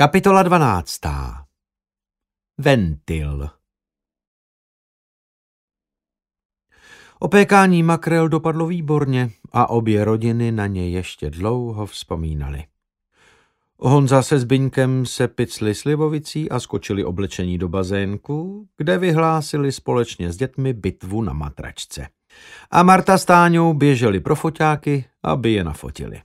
Kapitola 12. Ventil Opékání makrel dopadlo výborně a obě rodiny na ně ještě dlouho vzpomínali. Honza se Zbyňkem se picli slivovicí a skočili oblečení do bazénku, kde vyhlásili společně s dětmi bitvu na matračce. A Marta s Táňou běželi pro foťáky, aby je nafotili.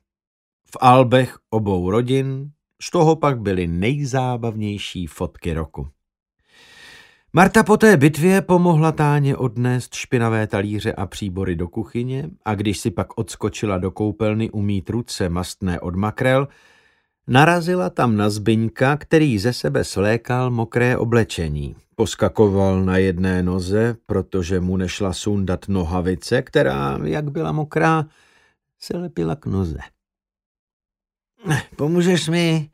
V albech obou rodin z toho pak byly nejzábavnější fotky roku. Marta po té bitvě pomohla Táně odnést špinavé talíře a příbory do kuchyně a když si pak odskočila do koupelny umít ruce mastné od makrel, narazila tam na Zbyňka, který ze sebe slékal mokré oblečení. Poskakoval na jedné noze, protože mu nešla sundat nohavice, která, jak byla mokrá, se lepila k noze. Pomůžeš mi?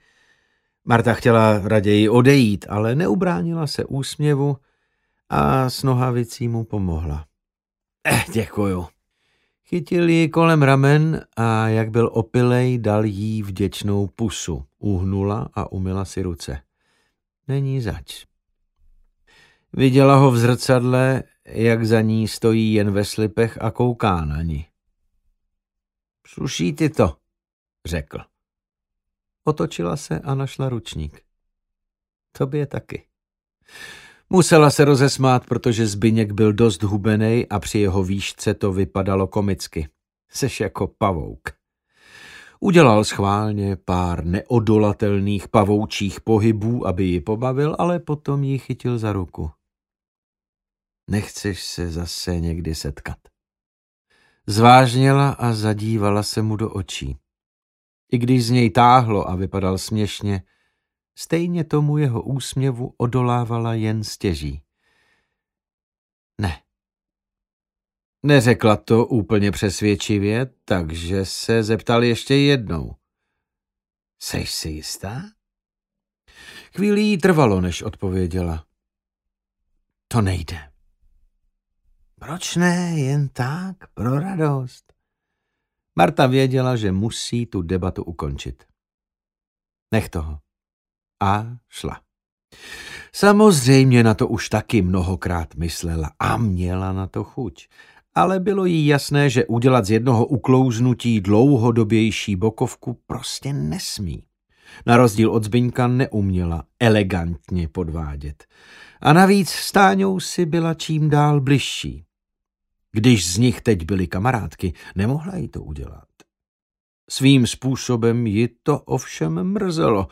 Marta chtěla raději odejít, ale neubránila se úsměvu a s nohavicí mu pomohla. Eh, děkuju. Chytil ji kolem ramen a jak byl opilej, dal jí vděčnou pusu. Uhnula a umila si ruce. Není zač. Viděla ho v zrcadle, jak za ní stojí jen ve slipech a kouká na ní. Sluší ty to, řekl. Otočila se a našla ručník. Tobě taky. Musela se rozesmát, protože Zbyněk byl dost hubenej a při jeho výšce to vypadalo komicky. Seš jako pavouk. Udělal schválně pár neodolatelných pavoučích pohybů, aby ji pobavil, ale potom ji chytil za ruku. Nechceš se zase někdy setkat. Zvážněla a zadívala se mu do očí. I když z něj táhlo a vypadal směšně, stejně tomu jeho úsměvu odolávala jen stěží. Ne. Neřekla to úplně přesvědčivě, takže se zeptal ještě jednou. Seš si jistá? Chvíli jí trvalo, než odpověděla. To nejde. Proč ne, jen tak, pro radost? Marta věděla, že musí tu debatu ukončit. Nech toho. A šla. Samozřejmě na to už taky mnohokrát myslela a měla na to chuť. Ale bylo jí jasné, že udělat z jednoho uklouznutí dlouhodobější bokovku prostě nesmí. Na rozdíl od Zbyňka neuměla elegantně podvádět. A navíc s Táňou si byla čím dál bližší. Když z nich teď byly kamarádky, nemohla jí to udělat. Svým způsobem ji to ovšem mrzelo,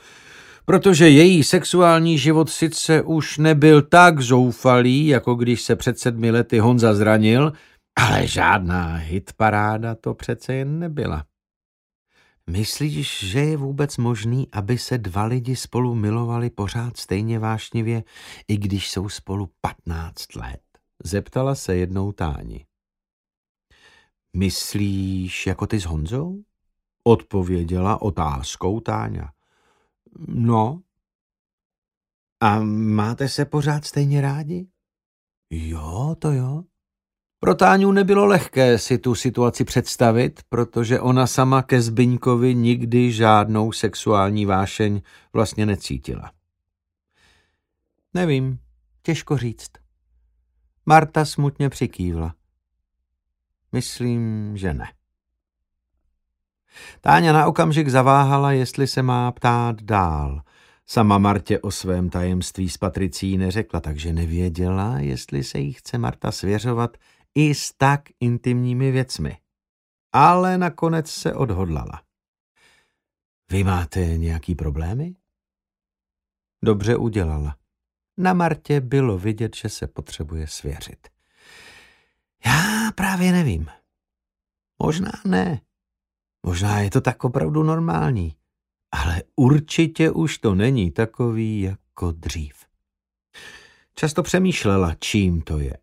protože její sexuální život sice už nebyl tak zoufalý, jako když se před sedmi lety Honza zranil, ale žádná hitparáda to přece jen nebyla. Myslíš, že je vůbec možný, aby se dva lidi spolu milovali pořád stejně vášnivě, i když jsou spolu patnáct let? Zeptala se jednou Táni. Myslíš jako ty s Honzou? Odpověděla otázkou Táňa. No. A máte se pořád stejně rádi? Jo, to jo. Pro Táňu nebylo lehké si tu situaci představit, protože ona sama ke Zbyňkovi nikdy žádnou sexuální vášeň vlastně necítila. Nevím, těžko říct. Marta smutně přikývla. Myslím, že ne. Táňa na okamžik zaváhala, jestli se má ptát dál. Sama Martě o svém tajemství s Patricí neřekla, takže nevěděla, jestli se jí chce Marta svěřovat i s tak intimními věcmi. Ale nakonec se odhodlala. Vy máte nějaký problémy? Dobře udělala. Na Martě bylo vidět, že se potřebuje svěřit. Já právě nevím. Možná ne. Možná je to tak opravdu normální. Ale určitě už to není takový jako dřív. Často přemýšlela, čím to je.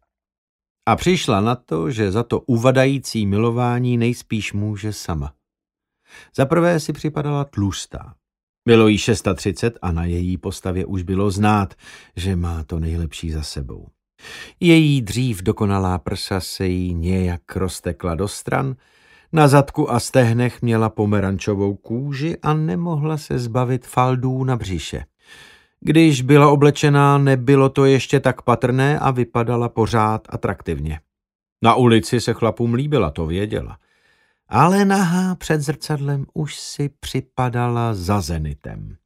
A přišla na to, že za to uvadající milování nejspíš může sama. Za prvé si připadala tlustá. Bylo jí 630 a na její postavě už bylo znát, že má to nejlepší za sebou. Její dřív dokonalá prsa se jí nějak roztekla do stran, Na zadku a stehnech měla pomerančovou kůži a nemohla se zbavit faldů na břiše. Když byla oblečená, nebylo to ještě tak patrné a vypadala pořád atraktivně. Na ulici se chlapům líbila, to věděla. Ale nahá před zrcadlem už si připadala za zenitem.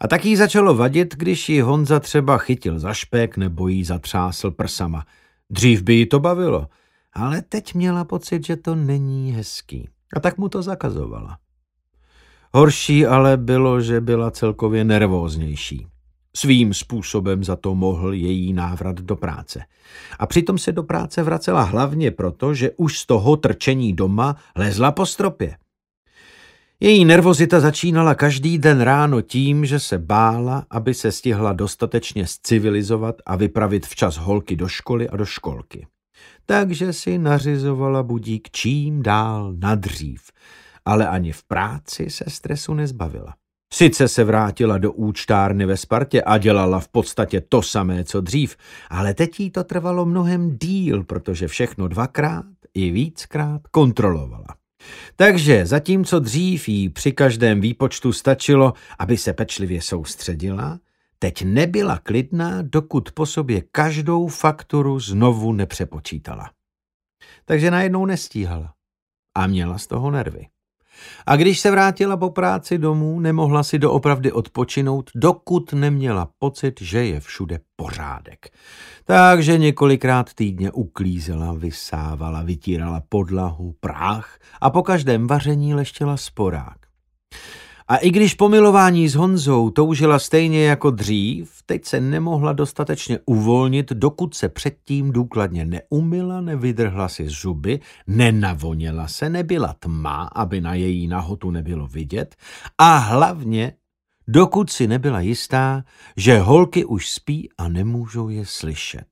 A tak jí začalo vadit, když ji Honza třeba chytil za špek nebo jí zatřásl prsama. Dřív by jí to bavilo, ale teď měla pocit, že to není hezký. A tak mu to zakazovala. Horší ale bylo, že byla celkově nervóznější. Svým způsobem za to mohl její návrat do práce. A přitom se do práce vracela hlavně proto, že už z toho trčení doma lezla po stropě. Její nervozita začínala každý den ráno tím, že se bála, aby se stihla dostatečně civilizovat a vypravit včas holky do školy a do školky. Takže si nařizovala budík čím dál nadřív, ale ani v práci se stresu nezbavila. Sice se vrátila do účtárny ve Spartě a dělala v podstatě to samé, co dřív, ale teď jí to trvalo mnohem díl, protože všechno dvakrát i víckrát kontrolovala. Takže zatímco dřív jí při každém výpočtu stačilo, aby se pečlivě soustředila, teď nebyla klidná, dokud po sobě každou fakturu znovu nepřepočítala. Takže najednou nestíhala a měla z toho nervy. A když se vrátila po práci domů, nemohla si doopravdy odpočinout, dokud neměla pocit, že je všude pořádek. Takže několikrát týdně uklízela, vysávala, vytírala podlahu, práh a po každém vaření leštěla sporák. A i když pomilování s Honzou toužila stejně jako dřív, teď se nemohla dostatečně uvolnit, dokud se předtím důkladně neumila, nevydrhla si zuby, nenavoněla se, nebyla tma, aby na její nahotu nebylo vidět a hlavně dokud si nebyla jistá, že holky už spí a nemůžou je slyšet.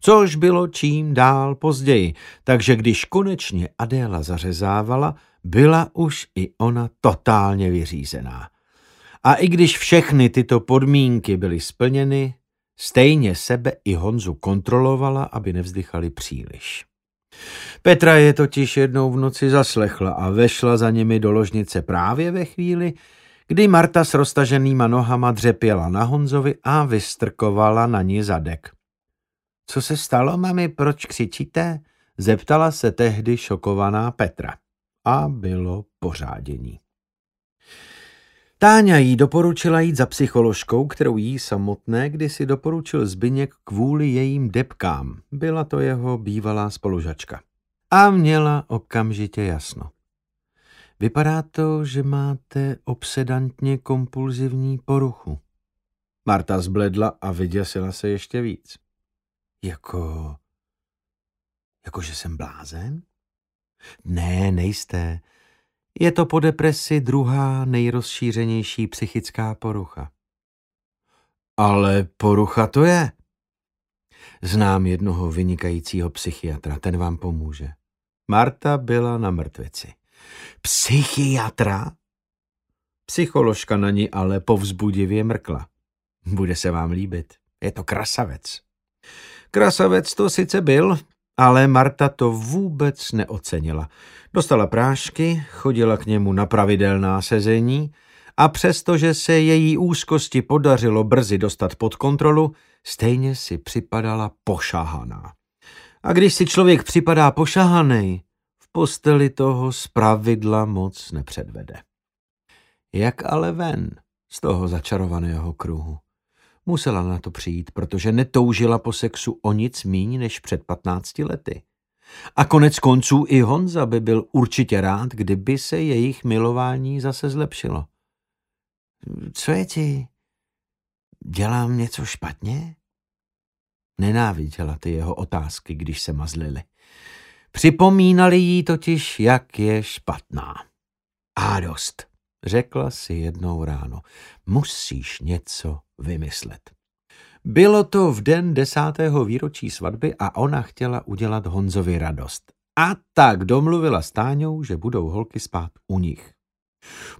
Což bylo čím dál později, takže když konečně Adéla zařezávala, byla už i ona totálně vyřízená. A i když všechny tyto podmínky byly splněny, stejně sebe i Honzu kontrolovala, aby nevzdychali příliš. Petra je totiž jednou v noci zaslechla a vešla za nimi do ložnice právě ve chvíli, kdy Marta s roztaženýma nohama dřepěla na Honzovi a vystrkovala na ní zadek. Co se stalo, mami, proč křičíte? Zeptala se tehdy šokovaná Petra a bylo pořádění. Táňa jí doporučila jít za psycholožkou, kterou jí samotné kdysi doporučil Zbyněk kvůli jejím depkám. Byla to jeho bývalá spolužačka. A měla okamžitě jasno. Vypadá to, že máte obsedantně kompulzivní poruchu. Marta zbledla a vyděsila se ještě víc. Jako... Jako, že jsem blázen? Ne, nejste. Je to po depresi druhá nejrozšířenější psychická porucha. Ale porucha to je. Znám jednoho vynikajícího psychiatra, ten vám pomůže. Marta byla na mrtvici. Psychiatra? Psycholožka na ní ale povzbudivě mrkla. Bude se vám líbit. Je to krasavec. Krasavec to sice byl, ale Marta to vůbec neocenila. Dostala prášky, chodila k němu na pravidelná sezení a přestože se její úzkosti podařilo brzy dostat pod kontrolu, stejně si připadala pošahaná. A když si člověk připadá pošahaný, v posteli toho zpravidla moc nepředvede. Jak ale ven z toho začarovaného kruhu? Musela na to přijít, protože netoužila po sexu o nic míň než před 15 lety. A konec konců i Honza by byl určitě rád, kdyby se jejich milování zase zlepšilo. Co je ti? Dělám něco špatně? Nenáviděla ty jeho otázky, když se mazlily. Připomínali jí totiž, jak je špatná. A dost, řekla si jednou ráno. Musíš něco vymyslet. Bylo to v den desátého výročí svatby a ona chtěla udělat Honzovi radost. A tak domluvila s Táňou, že budou holky spát u nich.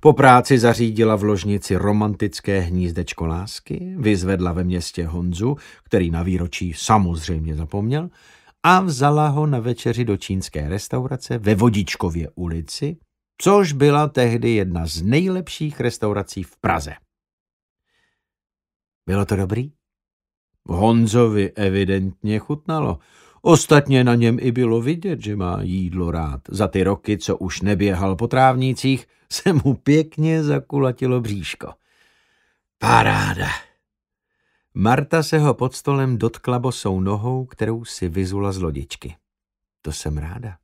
Po práci zařídila v ložnici romantické hnízdečko lásky, vyzvedla ve městě Honzu, který na výročí samozřejmě zapomněl, a vzala ho na večeři do čínské restaurace ve Vodičkově ulici, což byla tehdy jedna z nejlepších restaurací v Praze. Bylo to dobrý? Honzovi evidentně chutnalo. Ostatně na něm i bylo vidět, že má jídlo rád. Za ty roky, co už neběhal po trávnících, se mu pěkně zakulatilo bříško. Paráda. Marta se ho pod stolem dotkla bosou nohou, kterou si vyzula z lodičky. To jsem ráda.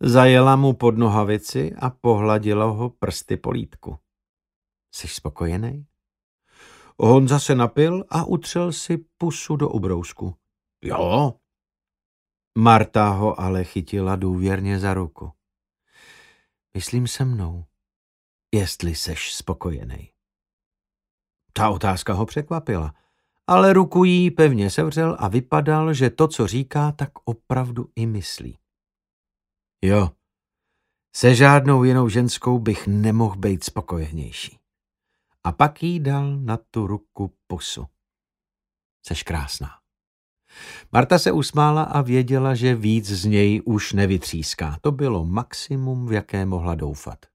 Zajela mu pod nohavici a pohladila ho prsty po lítku. Jsi spokojený? Honza se napil a utřel si pusu do ubrousku. Jo. Marta ho ale chytila důvěrně za ruku. Myslím se mnou, jestli seš spokojený. Ta otázka ho překvapila, ale ruku jí pevně sevřel a vypadal, že to, co říká, tak opravdu i myslí. Jo, se žádnou jinou ženskou bych nemohl být spokojenější. A pak jí dal na tu ruku pusu. Seš krásná. Marta se usmála a věděla, že víc z něj už nevytříská. To bylo maximum, v jaké mohla doufat.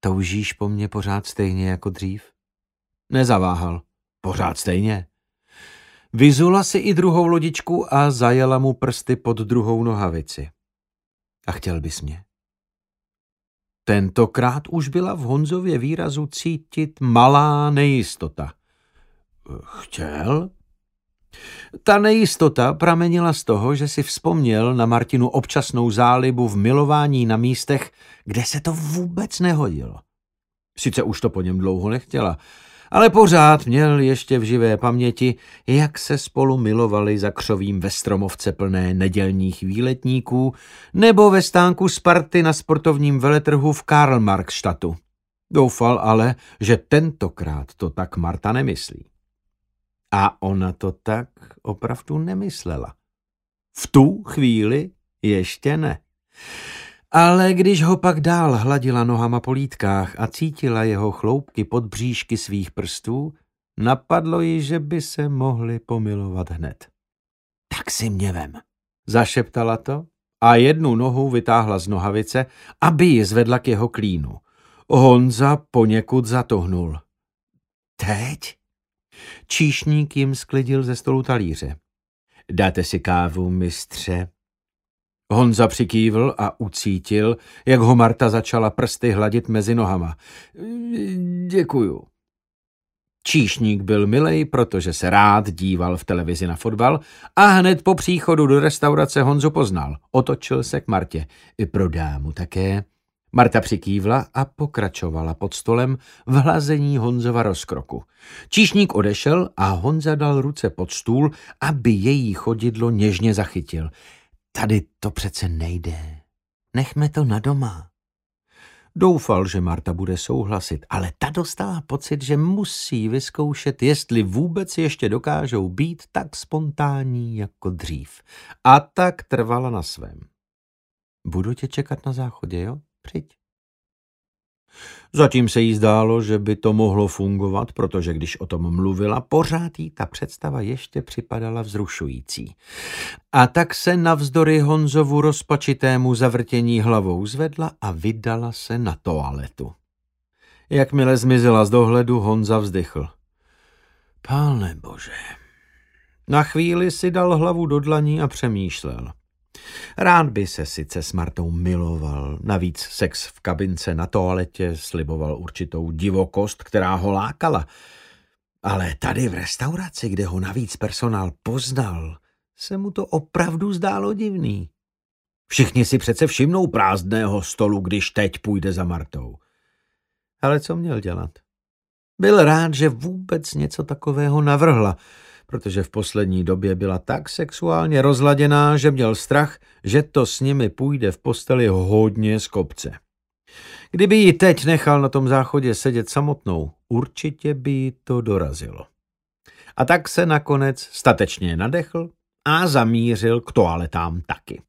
Toužíš po mně pořád stejně jako dřív? Nezaváhal. Pořád stejně. Vyzula si i druhou lodičku a zajela mu prsty pod druhou nohavici. A chtěl bys mě? Tentokrát už byla v Honzově výrazu cítit malá nejistota. Chtěl? Ta nejistota pramenila z toho, že si vzpomněl na Martinu občasnou zálibu v milování na místech, kde se to vůbec nehodilo. Sice už to po něm dlouho nechtěla, ale pořád měl ještě v živé paměti, jak se spolu milovali za křovím ve stromovce plné nedělních výletníků nebo ve stánku Sparty na sportovním veletrhu v Karlmarkstadtu. Doufal ale, že tentokrát to tak Marta nemyslí. A ona to tak opravdu nemyslela. V tu chvíli ještě ne. Ale když ho pak dál hladila nohama po lítkách a cítila jeho chloupky pod bříšky svých prstů, napadlo ji, že by se mohli pomilovat hned. Tak si mě vem, zašeptala to a jednu nohu vytáhla z nohavice, aby ji zvedla k jeho klínu. Honza poněkud zatohnul. Teď? Číšník jim sklidil ze stolu talíře. Dáte si kávu, mistře, Honza přikývl a ucítil, jak ho Marta začala prsty hladit mezi nohama. Děkuju. Číšník byl milej, protože se rád díval v televizi na fotbal a hned po příchodu do restaurace Honzu poznal. Otočil se k Martě. I pro dámu také. Marta přikývla a pokračovala pod stolem v hlazení Honzova rozkroku. Číšník odešel a Honza dal ruce pod stůl, aby její chodidlo něžně zachytil. Tady to přece nejde. Nechme to na doma. Doufal, že Marta bude souhlasit, ale ta dostala pocit, že musí vyzkoušet, jestli vůbec ještě dokážou být tak spontánní jako dřív. A tak trvala na svém. Budu tě čekat na záchodě, jo? Přijď. Zatím se jí zdálo, že by to mohlo fungovat, protože když o tom mluvila, pořád jí ta představa ještě připadala vzrušující. A tak se navzdory Honzovu rozpačitému zavrtění hlavou zvedla a vydala se na toaletu. Jakmile zmizela z dohledu, Honza vzdychl. Páne bože. Na chvíli si dal hlavu do dlaní a přemýšlel. Rád by se sice s Martou miloval, navíc sex v kabince na toaletě sliboval určitou divokost, která ho lákala. Ale tady v restauraci, kde ho navíc personál poznal, se mu to opravdu zdálo divný. Všichni si přece všimnou prázdného stolu, když teď půjde za Martou. Ale co měl dělat? Byl rád, že vůbec něco takového navrhla, protože v poslední době byla tak sexuálně rozladěná, že měl strach, že to s nimi půjde v posteli hodně z kopce. Kdyby ji teď nechal na tom záchodě sedět samotnou, určitě by ji to dorazilo. A tak se nakonec statečně nadechl a zamířil k toaletám taky.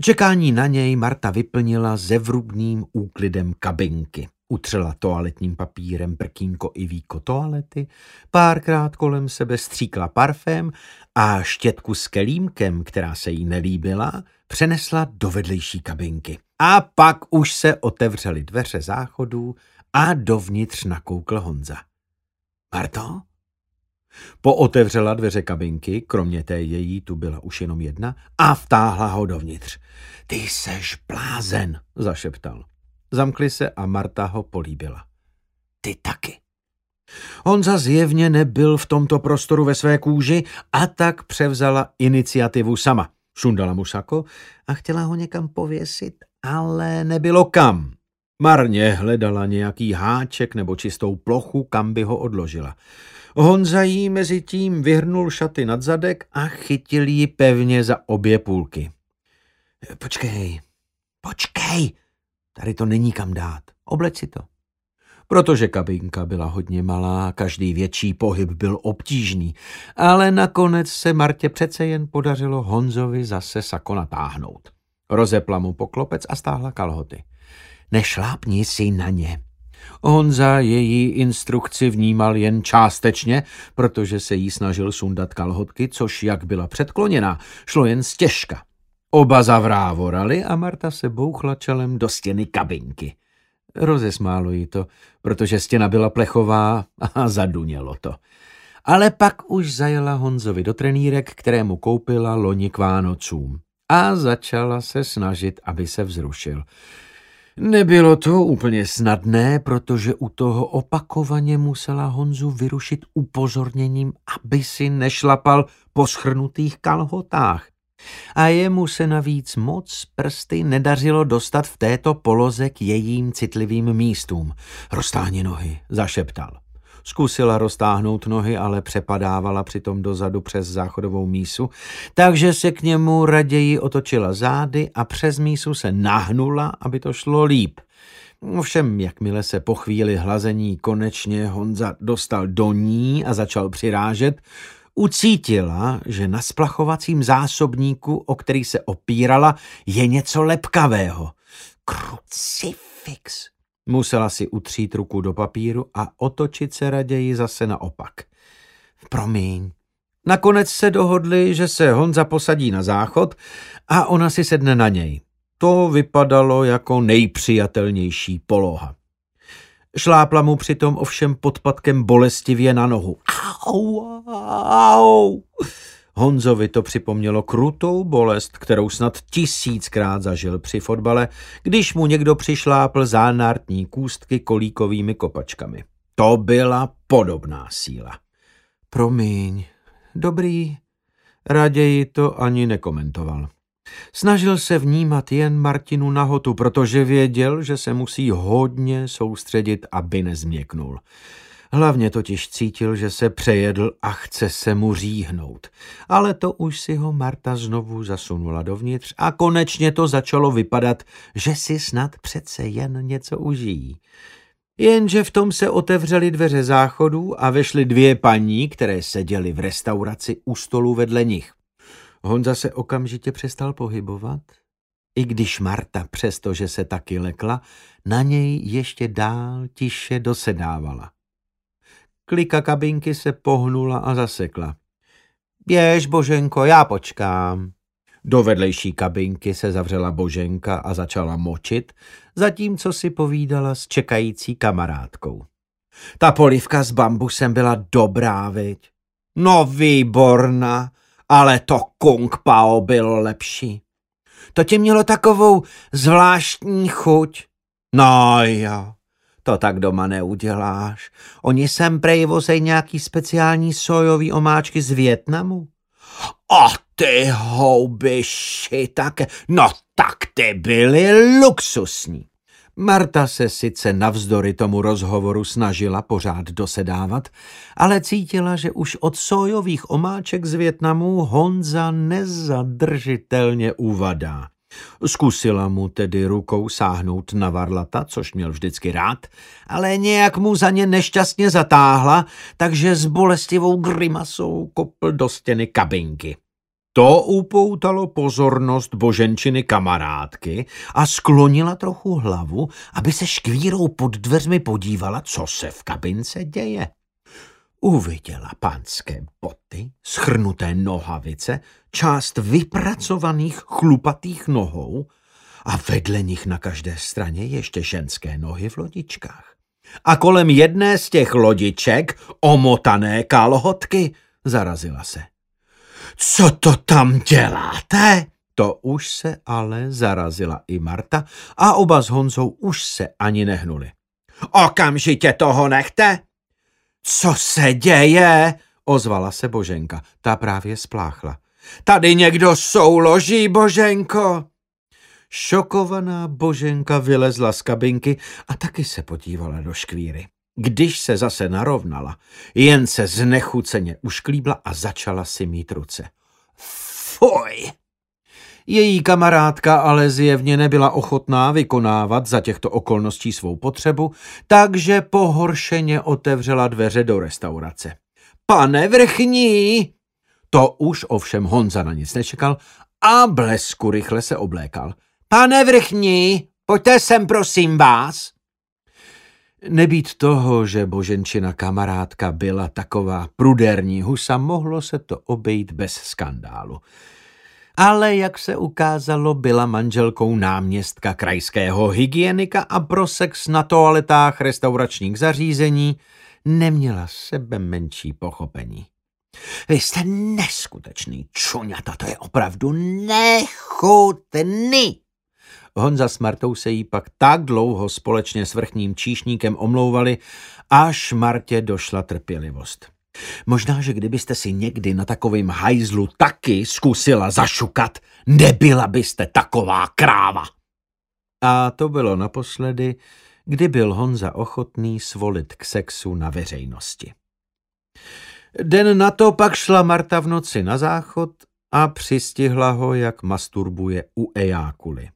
Čekání na něj Marta vyplnila zevrubným úklidem kabinky. Utřela toaletním papírem prkínko i víko toalety, párkrát kolem sebe stříkla parfém a štětku s kelímkem, která se jí nelíbila, přenesla do vedlejší kabinky. A pak už se otevřely dveře záchodů a dovnitř nakoukl Honza. Marto? Pootevřela dveře kabinky, kromě té její tu byla už jenom jedna, a vtáhla ho dovnitř. Ty seš blázen, zašeptal. Zamkli se a Marta ho políbila. Ty taky. Honza zjevně nebyl v tomto prostoru ve své kůži a tak převzala iniciativu sama. Sundala mu sako a chtěla ho někam pověsit, ale nebylo kam. Marně hledala nějaký háček nebo čistou plochu, kam by ho odložila. Honza jí mezi tím vyhrnul šaty nad zadek a chytil ji pevně za obě půlky. Počkej, počkej, tady to není kam dát, obleč si to. Protože kabinka byla hodně malá, každý větší pohyb byl obtížný, ale nakonec se Martě přece jen podařilo Honzovi zase sako natáhnout. Rozepla mu poklopec a stáhla kalhoty. Nešlápni si na ně, Honza její instrukci vnímal jen částečně, protože se jí snažil sundat kalhotky, což, jak byla předkloněná, šlo jen stěžka. Oba zavrávorali a Marta se bouchla čelem do stěny kabinky. Rozesmálo jí to, protože stěna byla plechová a zadunělo to. Ale pak už zajela Honzovi do trenýrek, kterému koupila loni k Vánocům a začala se snažit, aby se vzrušil. Nebylo to úplně snadné, protože u toho opakovaně musela Honzu vyrušit upozorněním, aby si nešlapal po schrnutých kalhotách. A jemu se navíc moc prsty nedařilo dostat v této poloze k jejím citlivým místům. Roztáhni nohy, zašeptal. Zkusila roztáhnout nohy, ale přepadávala přitom dozadu přes záchodovou mísu, takže se k němu raději otočila zády a přes mísu se nahnula, aby to šlo líp. Ovšem, jakmile se po chvíli hlazení konečně Honza dostal do ní a začal přirážet, ucítila, že na splachovacím zásobníku, o který se opírala, je něco lepkavého. Krucifix, Musela si utřít ruku do papíru a otočit se raději zase naopak. Promiň. Nakonec se dohodli, že se Honza posadí na záchod a ona si sedne na něj. To vypadalo jako nejpřijatelnější poloha. Šlápla mu přitom ovšem podpadkem bolestivě na nohu. Au, au. Honzovi to připomnělo krutou bolest, kterou snad tisíckrát zažil při fotbale, když mu někdo přišlápl zánártní kůstky kolíkovými kopačkami. To byla podobná síla. Promiň, dobrý, raději to ani nekomentoval. Snažil se vnímat jen Martinu nahotu, protože věděl, že se musí hodně soustředit, aby nezměknul. Hlavně totiž cítil, že se přejedl a chce se mu říhnout. Ale to už si ho Marta znovu zasunula dovnitř a konečně to začalo vypadat, že si snad přece jen něco užijí. Jenže v tom se otevřely dveře záchodu a vešly dvě paní, které seděly v restauraci u stolu vedle nich. Honza se okamžitě přestal pohybovat, i když Marta, přestože se taky lekla, na něj ještě dál tiše dosedávala. Klika kabinky se pohnula a zasekla. Běž, Boženko, já počkám. Do vedlejší kabinky se zavřela Boženka a začala močit, zatímco si povídala s čekající kamarádkou. Ta polivka s bambusem byla dobrá, viď? No výborná, ale to kung pao bylo lepší. To ti mělo takovou zvláštní chuť. No jo, to tak doma neuděláš. Oni sem prej vozej nějaký speciální sojový omáčky z Větnamu. A ty houby také. No tak ty byly luxusní. Marta se sice navzdory tomu rozhovoru snažila pořád dosedávat, ale cítila, že už od sojových omáček z Větnamu Honza nezadržitelně uvadá. Zkusila mu tedy rukou sáhnout na varlata, což měl vždycky rád, ale nějak mu za ně nešťastně zatáhla, takže s bolestivou grimasou kopl do stěny kabinky. To upoutalo pozornost boženčiny kamarádky a sklonila trochu hlavu, aby se škvírou pod dveřmi podívala, co se v kabince děje. Uviděla pánské boty, schrnuté nohavice, část vypracovaných chlupatých nohou a vedle nich na každé straně ještě ženské nohy v lodičkách. A kolem jedné z těch lodiček omotané kalhotky zarazila se. Co to tam děláte? To už se ale zarazila i Marta a oba s Honzou už se ani nehnuli. Okamžitě toho nechte! Co se děje? Ozvala se Boženka. Ta právě spláchla. Tady někdo souloží, Boženko! Šokovaná Boženka vylezla z kabinky a taky se podívala do škvíry. Když se zase narovnala, jen se znechuceně ušklíbla a začala si mít ruce. Fuj! Její kamarádka ale zjevně nebyla ochotná vykonávat za těchto okolností svou potřebu, takže pohoršeně otevřela dveře do restaurace. Pane vrchní! To už ovšem Honza na nic nečekal a blesku rychle se oblékal. Pane vrchní, pojďte sem prosím vás. Nebýt toho, že Boženčina kamarádka byla taková pruderní husa, mohlo se to obejít bez skandálu. Ale jak se ukázalo, byla manželkou náměstka krajského hygienika a pro sex na toaletách restauračních zařízení neměla sebe menší pochopení. Vy jste neskutečný čuňata, to je opravdu nechutný. Honza s Martou se jí pak tak dlouho společně s vrchním číšníkem omlouvali, až Martě došla trpělivost. Možná, že kdybyste si někdy na takovým hajzlu taky zkusila zašukat, nebyla byste taková kráva. A to bylo naposledy, kdy byl Honza ochotný svolit k sexu na veřejnosti. Den na to pak šla Marta v noci na záchod a přistihla ho, jak masturbuje u ejákuly.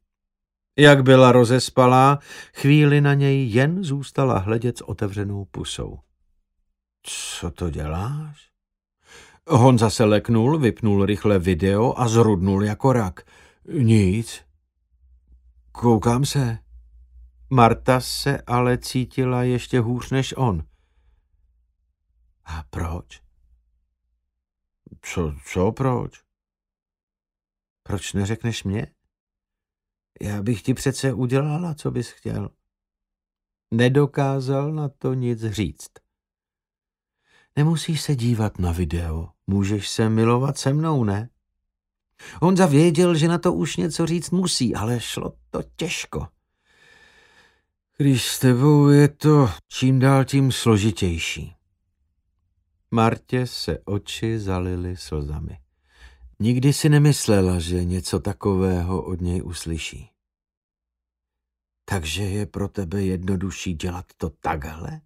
Jak byla rozespalá, chvíli na něj jen zůstala hledět s otevřenou pusou. Co to děláš? Honza se leknul, vypnul rychle video a zrudnul jako rak. Nic. Koukám se. Marta se ale cítila ještě hůř než on. A proč? Co, co proč? Proč neřekneš mě? Já bych ti přece udělala, co bys chtěl. Nedokázal na to nic říct. Nemusíš se dívat na video, můžeš se milovat se mnou, ne? Honza věděl, že na to už něco říct musí, ale šlo to těžko. Když s tebou je to čím dál tím složitější. Martě se oči zalily slzami. Nikdy si nemyslela, že něco takového od něj uslyší. Takže je pro tebe jednodušší dělat to takhle?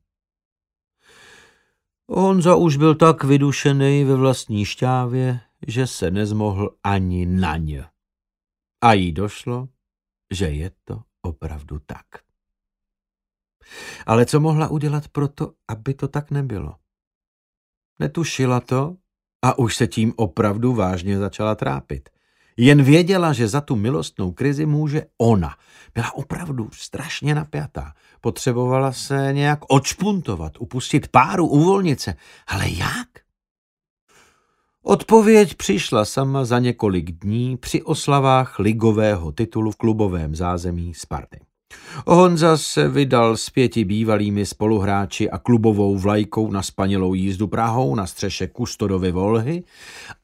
Honza už byl tak vydušený ve vlastní šťávě, že se nezmohl ani na ně. A jí došlo, že je to opravdu tak. Ale co mohla udělat proto, aby to tak nebylo? Netušila to a už se tím opravdu vážně začala trápit. Jen věděla, že za tu milostnou krizi může ona. Byla opravdu strašně napjatá. Potřebovala se nějak odšpuntovat, upustit páru, uvolnit se. Ale jak? Odpověď přišla sama za několik dní při oslavách ligového titulu v klubovém zázemí Sparty. Honza se vydal s pěti bývalými spoluhráči a klubovou vlajkou na spanilou jízdu Prahou na střeše Kustodovy Volhy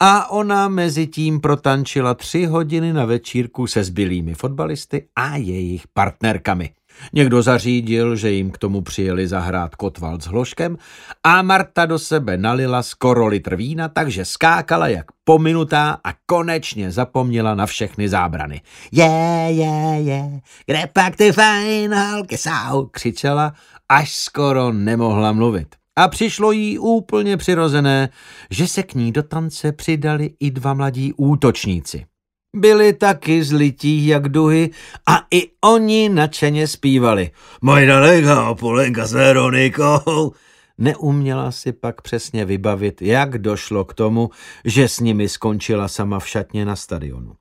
a ona mezi tím protančila tři hodiny na večírku se zbylými fotbalisty a jejich partnerkami. Někdo zařídil, že jim k tomu přijeli zahrát Kotwald s Hloškem a Marta do sebe nalila skoro litr vína, takže skákala jak pominutá a konečně zapomněla na všechny zábrany. Je, je, je, kde pak ty fajn holky jsou, křičela, až skoro nemohla mluvit. A přišlo jí úplně přirozené, že se k ní do tance přidali i dva mladí útočníci. Byli taky zlití jak duhy a i oni nadšeně zpívali. Majda Lega, Polenka s Veronikou. Neuměla si pak přesně vybavit, jak došlo k tomu, že s nimi skončila sama v šatně na stadionu.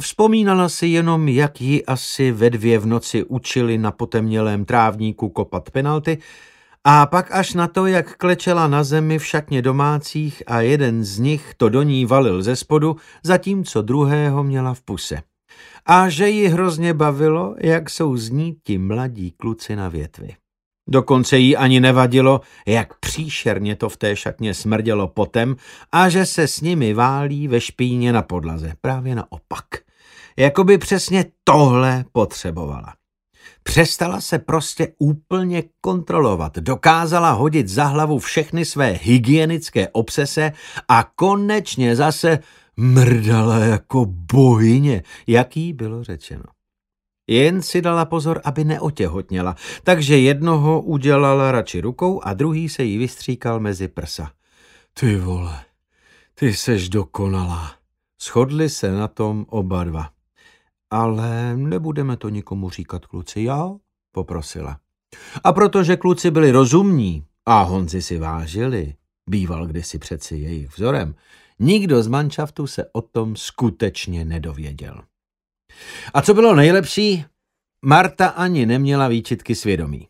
Vzpomínala si jenom, jak ji asi ve dvě v noci učili na potemnělém trávníku kopat penalty a pak až na to, jak klečela na zemi v šatně domácích a jeden z nich to do ní valil ze spodu, zatímco druhého měla v puse. A že ji hrozně bavilo, jak jsou z ní ti mladí kluci na větvi. Dokonce jí ani nevadilo, jak příšerně to v té šatně smrdělo potem a že se s nimi válí ve špíně na podlaze. Právě naopak. Jakoby přesně tohle potřebovala. Přestala se prostě úplně kontrolovat, dokázala hodit za hlavu všechny své hygienické obsese a konečně zase mrdala jako bohyně, jaký bylo řečeno. Jen si dala pozor, aby neotěhotněla, takže jednoho udělala radši rukou a druhý se jí vystříkal mezi prsa. Ty vole, ty seš dokonalá. Shodli se na tom oba dva. Ale nebudeme to nikomu říkat, kluci, jo? Poprosila. A protože kluci byli rozumní a Honzi si vážili, býval kdysi přeci jejich vzorem, nikdo z manšaftu se o tom skutečně nedověděl. A co bylo nejlepší, Marta ani neměla výčitky svědomí.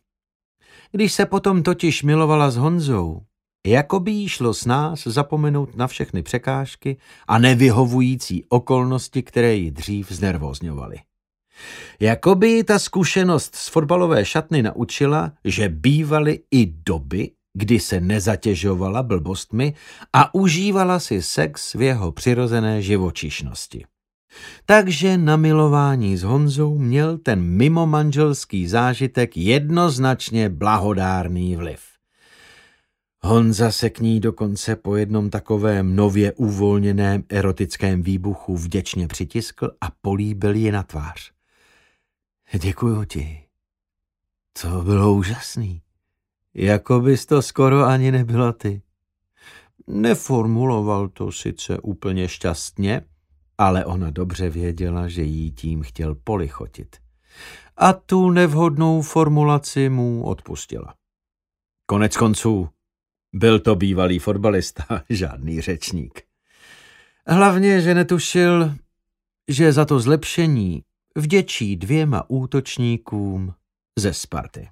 Když se potom totiž milovala s Honzou, jako by jí šlo s nás zapomenout na všechny překážky a nevyhovující okolnosti, které ji dřív znervózňovaly. Jakoby ta zkušenost z fotbalové šatny naučila, že bývaly i doby, kdy se nezatěžovala blbostmi a užívala si sex v jeho přirozené živočišnosti. Takže na milování s Honzou měl ten mimomanželský zážitek jednoznačně blahodárný vliv. Honza se k ní dokonce po jednom takovém nově uvolněném erotickém výbuchu vděčně přitiskl a políbil ji na tvář. Děkuju ti. To bylo úžasný. Jako bys to skoro ani nebyla ty. Neformuloval to sice úplně šťastně, ale ona dobře věděla, že jí tím chtěl polichotit. A tu nevhodnou formulaci mu odpustila. Konec konců byl to bývalý fotbalista, žádný řečník. Hlavně, že netušil, že za to zlepšení vděčí dvěma útočníkům ze Sparty.